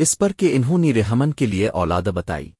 اس پر کہ انہوں نے رحمن کے لیے اولاد بتائی